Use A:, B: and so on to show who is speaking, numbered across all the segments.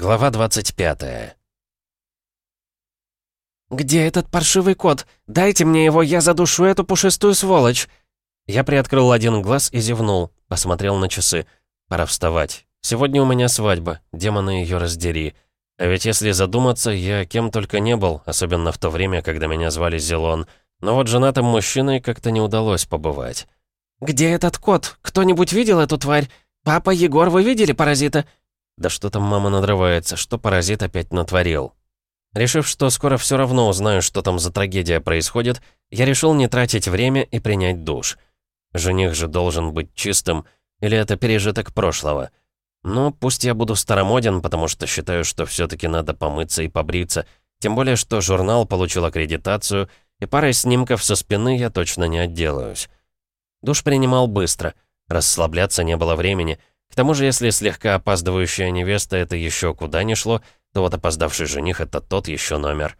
A: Глава 25
B: «Где этот паршивый кот? Дайте мне его, я задушу эту пушистую сволочь!»
A: Я приоткрыл один глаз и зевнул, посмотрел на часы. Пора вставать. Сегодня у меня свадьба, демоны ее раздери. А ведь если задуматься, я кем только не был, особенно в то время, когда меня звали Зелон. Но вот женатым мужчиной как-то не удалось побывать.
B: «Где этот кот? Кто-нибудь видел эту тварь? Папа, Егор, вы видели паразита?»
A: Да что там мама надрывается, что паразит опять натворил? Решив, что скоро все равно узнаю, что там за трагедия происходит, я решил не тратить время и принять душ. Жених же должен быть чистым, или это пережиток прошлого. Но пусть я буду старомоден, потому что считаю, что все таки надо помыться и побриться, тем более, что журнал получил аккредитацию, и парой снимков со спины я точно не отделаюсь. Душ принимал быстро, расслабляться не было времени, к тому же, если слегка опаздывающая невеста это еще куда ни шло, то вот опоздавший жених — это тот еще номер.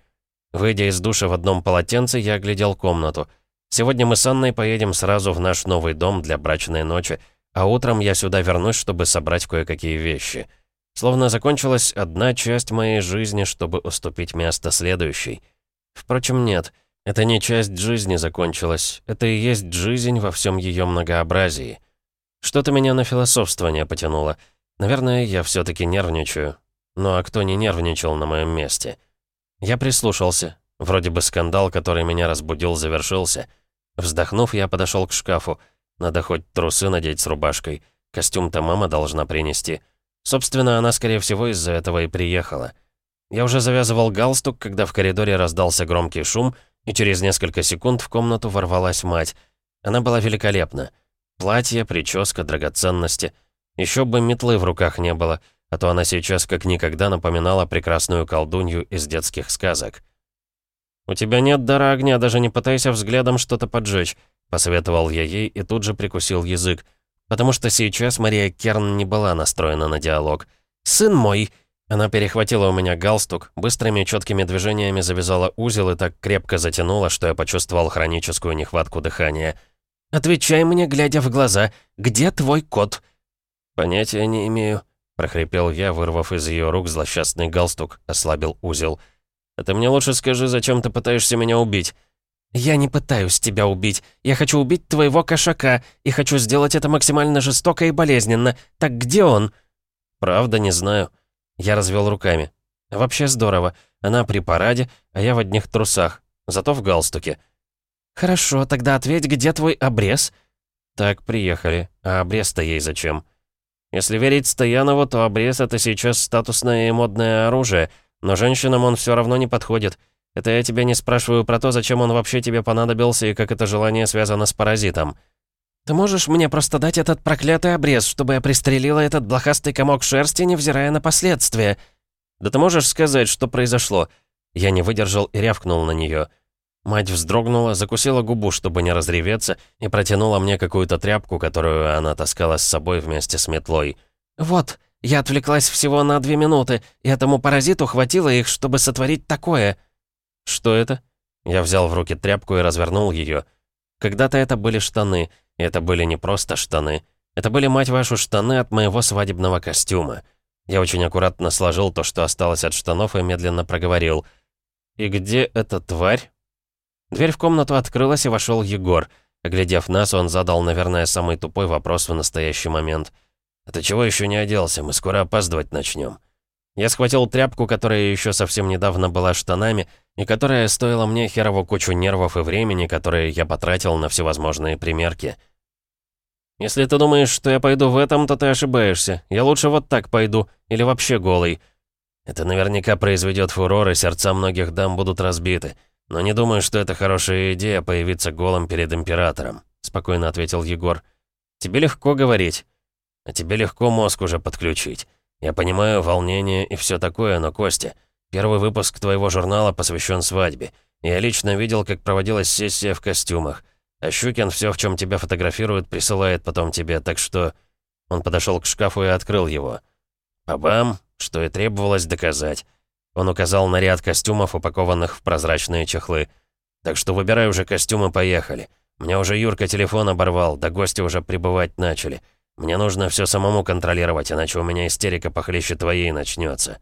A: Выйдя из душа в одном полотенце, я оглядел комнату. Сегодня мы с Анной поедем сразу в наш новый дом для брачной ночи, а утром я сюда вернусь, чтобы собрать кое-какие вещи. Словно закончилась одна часть моей жизни, чтобы уступить место следующей. Впрочем, нет, это не часть жизни закончилась, это и есть жизнь во всем ее многообразии. Что-то меня на философствование потянуло. Наверное, я все таки нервничаю. Ну а кто не нервничал на моем месте? Я прислушался. Вроде бы скандал, который меня разбудил, завершился. Вздохнув, я подошел к шкафу. Надо хоть трусы надеть с рубашкой. Костюм-то мама должна принести. Собственно, она, скорее всего, из-за этого и приехала. Я уже завязывал галстук, когда в коридоре раздался громкий шум, и через несколько секунд в комнату ворвалась мать. Она была великолепна. Платье, прическа, драгоценности. Еще бы метлы в руках не было — а то она сейчас как никогда напоминала прекрасную колдунью из детских сказок. «У тебя нет дара огня, даже не пытайся взглядом что-то поджечь», — посоветовал я ей и тут же прикусил язык, потому что сейчас Мария Керн не была настроена на диалог. «Сын мой!» Она перехватила у меня галстук, быстрыми четкими движениями завязала узел и так крепко затянула, что я почувствовал хроническую нехватку дыхания. «Отвечай мне, глядя в глаза, где твой кот?» «Понятия не имею», прохрипел я, вырвав из ее рук злосчастный галстук, ослабил узел. «Это мне лучше скажи, зачем ты пытаешься меня убить?» «Я не пытаюсь тебя убить. Я хочу убить твоего кошака, и хочу сделать это максимально жестоко и болезненно. Так где он?» «Правда, не знаю». Я развел руками. «Вообще здорово. Она при параде, а я в одних трусах. Зато в галстуке». «Хорошо, тогда ответь, где твой обрез?» «Так, приехали. А обрез-то ей зачем?» Если верить Стоянову, то обрез — это сейчас статусное и модное оружие, но женщинам он все равно не подходит. Это я тебя не спрашиваю про то, зачем он вообще тебе понадобился и как это желание связано с паразитом. Ты можешь мне просто дать этот проклятый обрез, чтобы я пристрелила этот блохастый комок шерсти, невзирая на последствия? Да ты можешь сказать, что произошло? Я не выдержал и рявкнул на нее. Мать вздрогнула, закусила губу, чтобы не разреветься, и протянула мне какую-то тряпку, которую она таскала с собой вместе с метлой. «Вот, я отвлеклась всего на две минуты, и этому паразиту хватило их, чтобы сотворить такое». «Что это?» Я взял в руки тряпку и развернул ее. Когда-то это были штаны, и это были не просто штаны. Это были, мать вашу, штаны от моего свадебного костюма. Я очень аккуратно сложил то, что осталось от штанов, и медленно проговорил. «И где эта тварь?» Дверь в комнату открылась, и вошел Егор. Оглядев нас, он задал, наверное, самый тупой вопрос в настоящий момент. «А ты чего еще не оделся? Мы скоро опаздывать начнем». Я схватил тряпку, которая еще совсем недавно была штанами, и которая стоила мне херово кучу нервов и времени, которые я потратил на всевозможные примерки. «Если ты думаешь, что я пойду в этом, то ты ошибаешься. Я лучше вот так пойду, или вообще голый. Это наверняка произведет фурор, и сердца многих дам будут разбиты. «Но не думаю, что это хорошая идея появиться голым перед императором», — спокойно ответил Егор. «Тебе легко говорить, а тебе легко мозг уже подключить. Я понимаю волнение и все такое, но, Костя, первый выпуск твоего журнала посвящен свадьбе. Я лично видел, как проводилась сессия в костюмах. А Щукин все, в чем тебя фотографируют, присылает потом тебе, так что...» Он подошел к шкафу и открыл его. «Абам, что и требовалось доказать». Он указал на ряд костюмов, упакованных в прозрачные чехлы. «Так что выбирай уже костюмы, поехали. Мне уже Юрка телефон оборвал, да гости уже прибывать начали. Мне нужно все самому контролировать, иначе у меня истерика похлеще твоей начнется.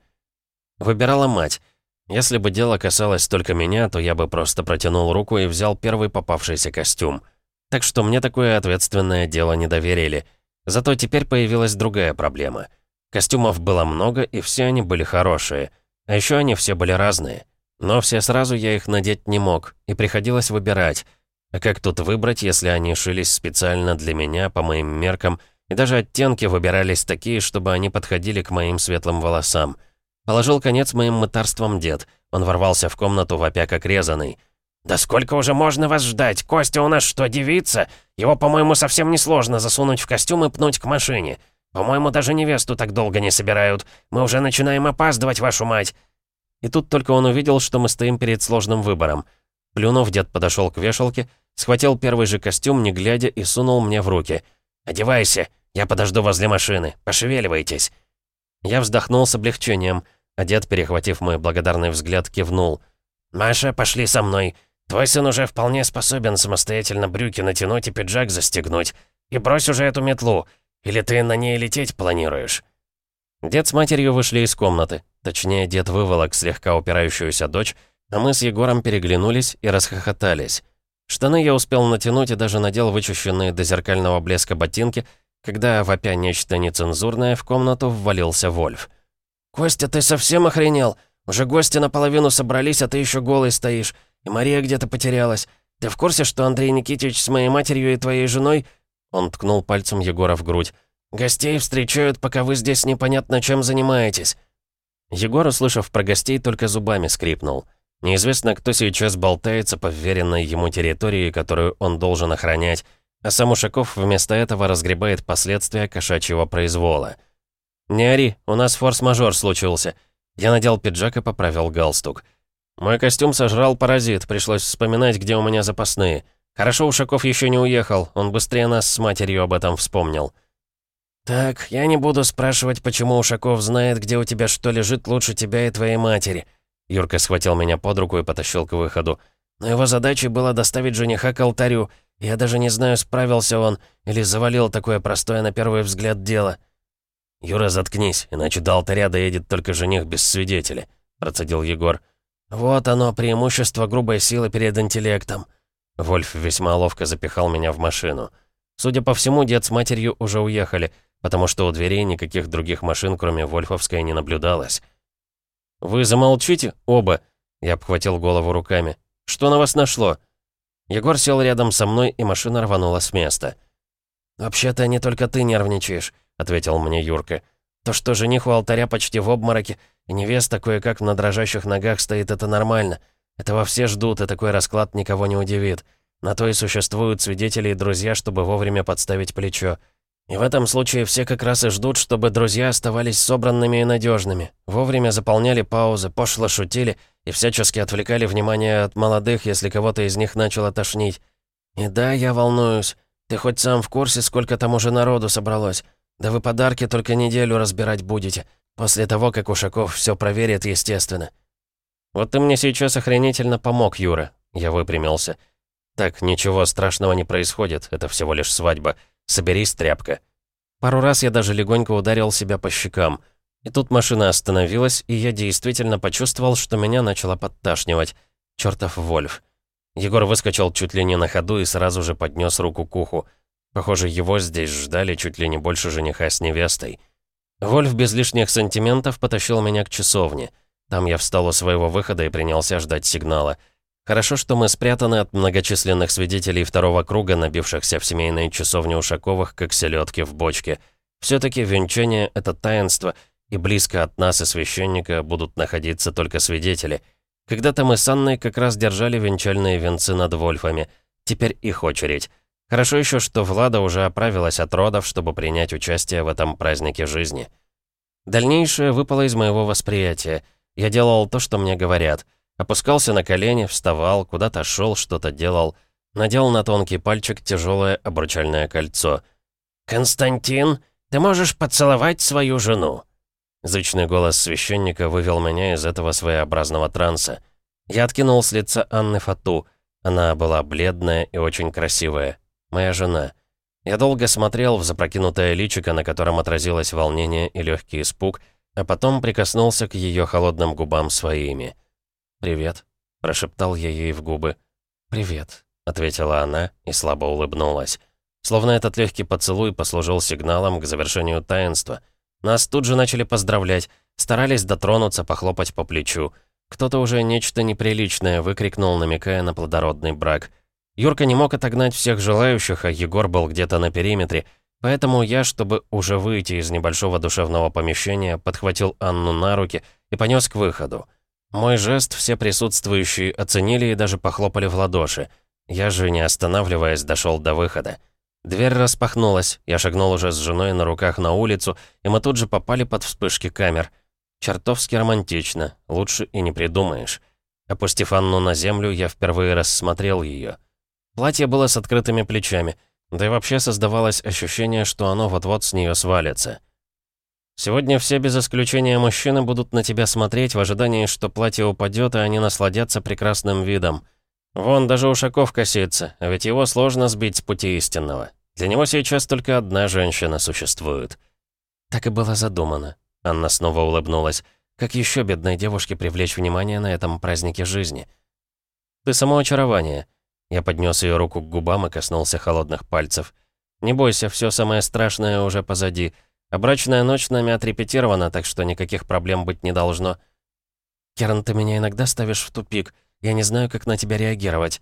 A: Выбирала мать. Если бы дело касалось только меня, то я бы просто протянул руку и взял первый попавшийся костюм. Так что мне такое ответственное дело не доверили. Зато теперь появилась другая проблема. Костюмов было много, и все они были хорошие. А еще они все были разные. Но все сразу я их надеть не мог, и приходилось выбирать. А как тут выбрать, если они шились специально для меня, по моим меркам, и даже оттенки выбирались такие, чтобы они подходили к моим светлым волосам. Положил конец моим мытарствам дед. Он ворвался в комнату, вопя как резаный. «Да сколько уже можно вас ждать? Костя у нас что, девица? Его, по-моему, совсем несложно засунуть в костюм и пнуть к машине. По-моему, даже невесту так долго не собирают. Мы уже начинаем опаздывать, вашу мать!» И тут только он увидел, что мы стоим перед сложным выбором. Плюнув, дед подошел к вешалке, схватил первый же костюм, не глядя, и сунул мне в руки. «Одевайся, я подожду возле машины, пошевеливайтесь». Я вздохнул с облегчением, а дед, перехватив мой благодарный взгляд, кивнул. «Маша, пошли со мной. Твой сын уже вполне способен самостоятельно брюки натянуть и пиджак застегнуть. И брось уже эту метлу. Или ты на ней лететь планируешь?» Дед с матерью вышли из комнаты. Точнее, дед выволок слегка упирающуюся дочь, а мы с Егором переглянулись и расхохотались. Штаны я успел натянуть и даже надел вычищенные до зеркального блеска ботинки, когда, вопя нечто нецензурное, в комнату ввалился Вольф. «Костя, ты совсем охренел? Уже гости наполовину собрались, а ты еще голый стоишь. И Мария где-то потерялась. Ты в курсе, что Андрей Никитич с моей матерью и твоей женой...» Он ткнул пальцем Егора в грудь. «Гостей встречают, пока вы здесь непонятно чем занимаетесь». Егор, услышав про гостей, только зубами скрипнул. Неизвестно, кто сейчас болтается по вверенной ему территории, которую он должен охранять, а сам Ушаков вместо этого разгребает последствия кошачьего произвола. «Не ори, у нас форс-мажор случился». Я надел пиджак и поправил галстук. Мой костюм сожрал паразит, пришлось вспоминать, где у меня запасные. Хорошо, Ушаков еще не уехал, он быстрее нас с матерью об этом вспомнил. «Так, я не буду спрашивать, почему Ушаков знает, где у тебя что лежит лучше тебя и твоей матери». Юрка схватил меня под руку и потащил к выходу. «Но его задачей было доставить жениха к алтарю. Я даже не знаю, справился он или завалил такое простое на первый взгляд дело». «Юра, заткнись, иначе до алтаря доедет только жених без свидетеля», — процедил Егор. «Вот оно, преимущество грубой силы перед интеллектом». Вольф весьма ловко запихал меня в машину. Судя по всему, дед с матерью уже уехали — потому что у дверей никаких других машин, кроме Вольфовской, не наблюдалось. «Вы замолчите, оба!» Я обхватил голову руками. «Что на вас нашло?» Егор сел рядом со мной, и машина рванула с места. «Вообще-то не только ты нервничаешь», — ответил мне Юрка. «То, что жених у алтаря почти в обмороке, и невеста кое-как на дрожащих ногах стоит, это нормально. Этого все ждут, и такой расклад никого не удивит. На то и существуют свидетели и друзья, чтобы вовремя подставить плечо. И в этом случае все как раз и ждут, чтобы друзья оставались собранными и надежными, вовремя заполняли паузы, пошло шутили и всячески отвлекали внимание от молодых, если кого-то из них начало тошнить. И да, я волнуюсь. Ты хоть сам в курсе, сколько там уже народу собралось? Да вы подарки только неделю разбирать будете. После того, как Ушаков все проверит, естественно. Вот ты мне сейчас охренительно помог, Юра. Я выпрямился. Так, ничего страшного не происходит, это всего лишь свадьба. Соберись, тряпка. Пару раз я даже легонько ударил себя по щекам. И тут машина остановилась, и я действительно почувствовал, что меня начало подташнивать. Чёртов Вольф. Егор выскочил чуть ли не на ходу и сразу же поднес руку к уху. Похоже, его здесь ждали чуть ли не больше жениха с невестой. Вольф без лишних сантиментов потащил меня к часовне. Там я встал у своего выхода и принялся ждать сигнала. Хорошо, что мы спрятаны от многочисленных свидетелей второго круга, набившихся в семейной часовне Ушаковых, как селедки в бочке. Все-таки венчание — это таинство, и близко от нас и священника будут находиться только свидетели. Когда-то мы с Анной как раз держали венчальные венцы над Вольфами. Теперь их очередь. Хорошо еще, что Влада уже оправилась от родов, чтобы принять участие в этом празднике жизни. Дальнейшее выпало из моего восприятия. Я делал то, что мне говорят — Опускался на колени, вставал, куда-то шел, что-то делал. Надел на тонкий пальчик тяжелое обручальное кольцо. «Константин, ты можешь поцеловать свою жену?» Зычный голос священника вывел меня из этого своеобразного транса. Я откинул с лица Анны Фату. Она была бледная и очень красивая. Моя жена. Я долго смотрел в запрокинутое личико, на котором отразилось волнение и легкий испуг, а потом прикоснулся к ее холодным губам своими. «Привет», — прошептал я ей в губы. «Привет», — ответила она и слабо улыбнулась. Словно этот легкий поцелуй послужил сигналом к завершению таинства. Нас тут же начали поздравлять, старались дотронуться, похлопать по плечу. Кто-то уже нечто неприличное выкрикнул, намекая на плодородный брак. Юрка не мог отогнать всех желающих, а Егор был где-то на периметре, поэтому я, чтобы уже выйти из небольшого душевного помещения, подхватил Анну на руки и понес к выходу. Мой жест все присутствующие оценили и даже похлопали в ладоши. Я же, не останавливаясь, дошел до выхода. Дверь распахнулась, я шагнул уже с женой на руках на улицу, и мы тут же попали под вспышки камер. Чертовски романтично, лучше и не придумаешь. Опустив Анну на землю, я впервые рассмотрел ее. Платье было с открытыми плечами, да и вообще создавалось ощущение, что оно вот-вот с нее свалится. Сегодня все без исключения мужчины будут на тебя смотреть в ожидании, что платье упадет, и они насладятся прекрасным видом. Вон, даже Ушаков косится, а ведь его сложно сбить с пути истинного. Для него сейчас только одна женщина существует. Так и было задумано. Анна снова улыбнулась. Как еще бедной девушке привлечь внимание на этом празднике жизни? Ты само очарование. Я поднес ее руку к губам и коснулся холодных пальцев. Не бойся, все самое страшное уже позади. А ночь нами отрепетирована, так что никаких проблем быть не должно. Керн, ты меня иногда ставишь в тупик. Я не знаю, как на тебя реагировать.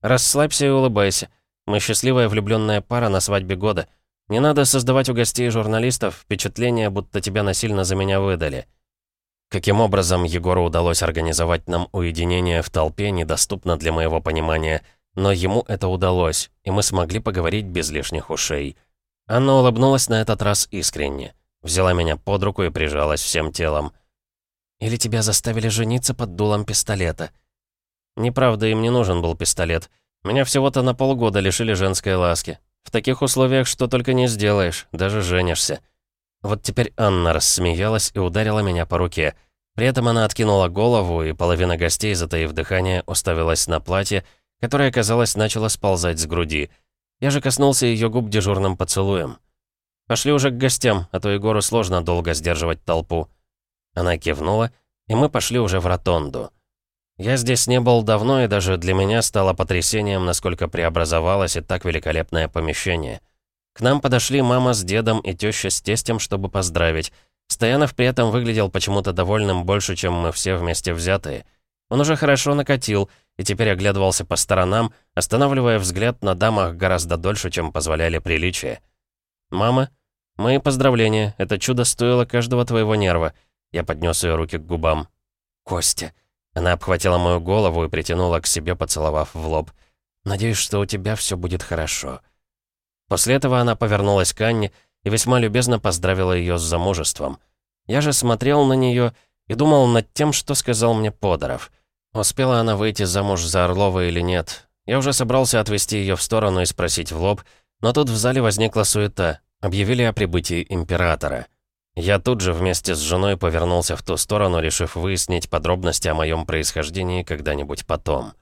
A: Расслабься и улыбайся. Мы счастливая влюбленная пара на свадьбе года. Не надо создавать у гостей и журналистов впечатление, будто тебя насильно за меня выдали. Каким образом Егору удалось организовать нам уединение в толпе, недоступно для моего понимания, но ему это удалось, и мы смогли поговорить без лишних ушей. Анна улыбнулась на этот раз искренне. Взяла меня под руку и прижалась всем телом. «Или тебя заставили жениться под дулом пистолета?» «Неправда, им не нужен был пистолет. Меня всего-то на полгода лишили женской ласки. В таких условиях что только не сделаешь, даже женишься. Вот теперь Анна рассмеялась и ударила меня по руке. При этом она откинула голову, и половина гостей, затаив дыхание, уставилась на платье, которое, казалось, начало сползать с груди. Я же коснулся ее губ дежурным поцелуем. «Пошли уже к гостям, а то Егору сложно долго сдерживать толпу». Она кивнула, и мы пошли уже в ротонду. Я здесь не был давно, и даже для меня стало потрясением, насколько преобразовалось и так великолепное помещение. К нам подошли мама с дедом и теща с тестем, чтобы поздравить. Стоянов при этом выглядел почему-то довольным больше, чем мы все вместе взятые. Он уже хорошо накатил и теперь оглядывался по сторонам, останавливая взгляд на дамах гораздо дольше, чем позволяли приличия. «Мама, мои поздравления, это чудо стоило каждого твоего нерва». Я поднес ее руки к губам. «Костя». Она обхватила мою голову и притянула к себе, поцеловав в лоб. «Надеюсь, что у тебя все будет хорошо». После этого она повернулась к Анне и весьма любезно поздравила ее с замужеством. Я же смотрел на нее и думал над тем, что сказал мне Подоров. Успела она выйти замуж за Орлова или нет. Я уже собрался отвести ее в сторону и спросить в лоб, но тут в зале возникла суета. Объявили о прибытии императора. Я тут же вместе с женой повернулся в ту сторону, решив выяснить подробности о моем происхождении когда-нибудь потом.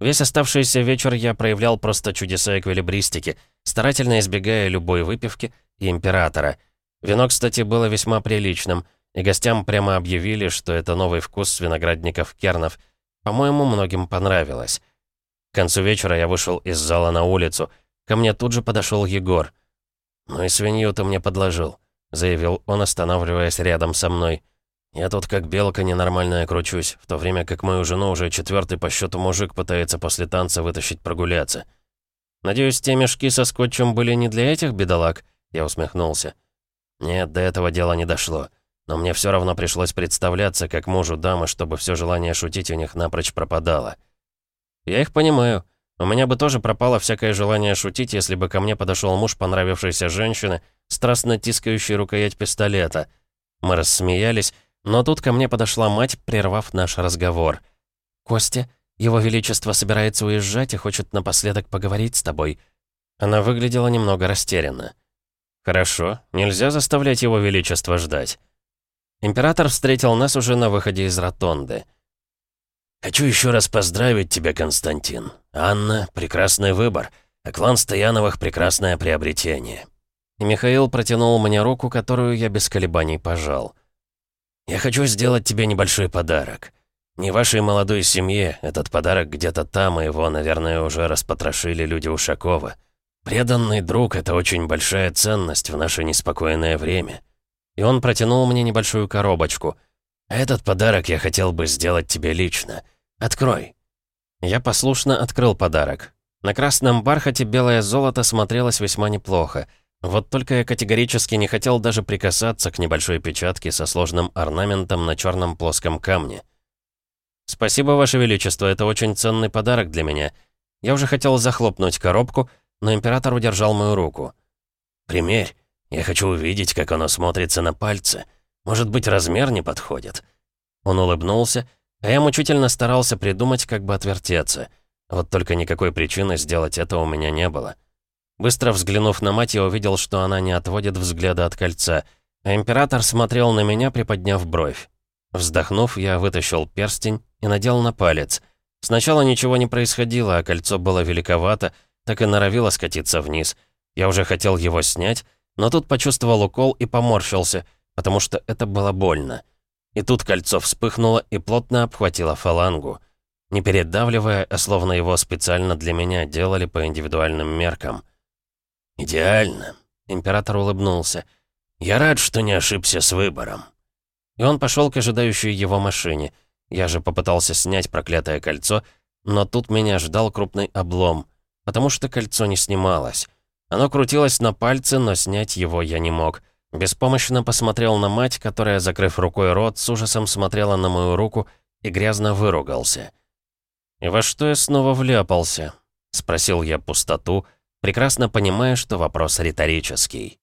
A: Весь оставшийся вечер я проявлял просто чудеса эквилибристики, старательно избегая любой выпивки и императора. Вино, кстати, было весьма приличным, и гостям прямо объявили, что это новый вкус виноградников Кернов. По-моему, многим понравилось. К концу вечера я вышел из зала на улицу. Ко мне тут же подошел Егор. «Ну и свинью ты мне подложил». — заявил он, останавливаясь рядом со мной. «Я тут как белка ненормальная кручусь, в то время как мою жену уже четвертый по счету мужик пытается после танца вытащить прогуляться». «Надеюсь, те мешки со скотчем были не для этих бедолаг?» Я усмехнулся. «Нет, до этого дела не дошло. Но мне все равно пришлось представляться как мужу дамы, чтобы все желание шутить у них напрочь пропадало». «Я их понимаю. У меня бы тоже пропало всякое желание шутить, если бы ко мне подошел муж понравившейся женщины, страстно тискающий рукоять пистолета. Мы рассмеялись, но тут ко мне подошла мать, прервав наш разговор. «Костя, его Величество собирается уезжать и хочет напоследок поговорить с тобой». Она выглядела немного растерянно. «Хорошо, нельзя заставлять его Величество ждать». Император встретил нас уже на выходе из ротонды. «Хочу еще раз поздравить тебя, Константин. Анна — прекрасный выбор, а клан Стояновых — прекрасное приобретение». И Михаил протянул мне руку, которую я без колебаний пожал. «Я хочу сделать тебе небольшой подарок. Не вашей молодой семье, этот подарок где-то там, и его, наверное, уже распотрошили люди Ушакова. Преданный друг — это очень большая ценность в наше неспокойное время». И он протянул мне небольшую коробочку. «Этот подарок я хотел бы сделать тебе лично. Открой». Я послушно открыл подарок. На красном бархате белое золото смотрелось весьма неплохо. Вот только я категорически не хотел даже прикасаться к небольшой печатке со сложным орнаментом на черном плоском камне. «Спасибо, Ваше Величество, это очень ценный подарок для меня. Я уже хотел захлопнуть коробку, но император удержал мою руку. «Примерь. Я хочу увидеть, как оно смотрится на пальце. Может быть, размер не подходит?» Он улыбнулся, а я мучительно старался придумать, как бы отвертеться. Вот только никакой причины сделать это у меня не было. Быстро взглянув на мать, я увидел, что она не отводит взгляда от кольца, а император смотрел на меня, приподняв бровь. Вздохнув, я вытащил перстень и надел на палец. Сначала ничего не происходило, а кольцо было великовато, так и норовило скатиться вниз. Я уже хотел его снять, но тут почувствовал укол и поморщился, потому что это было больно. И тут кольцо вспыхнуло и плотно обхватило фалангу. Не передавливая, а словно его специально для меня делали по индивидуальным меркам. «Идеально», — император улыбнулся. «Я рад, что не ошибся с выбором». И он пошел к ожидающей его машине. Я же попытался снять проклятое кольцо, но тут меня ждал крупный облом, потому что кольцо не снималось. Оно крутилось на пальце, но снять его я не мог. Беспомощно посмотрел на мать, которая, закрыв рукой рот, с ужасом смотрела на мою руку и грязно выругался. «И во что я снова вляпался?» — спросил я пустоту, прекрасно понимая, что вопрос риторический.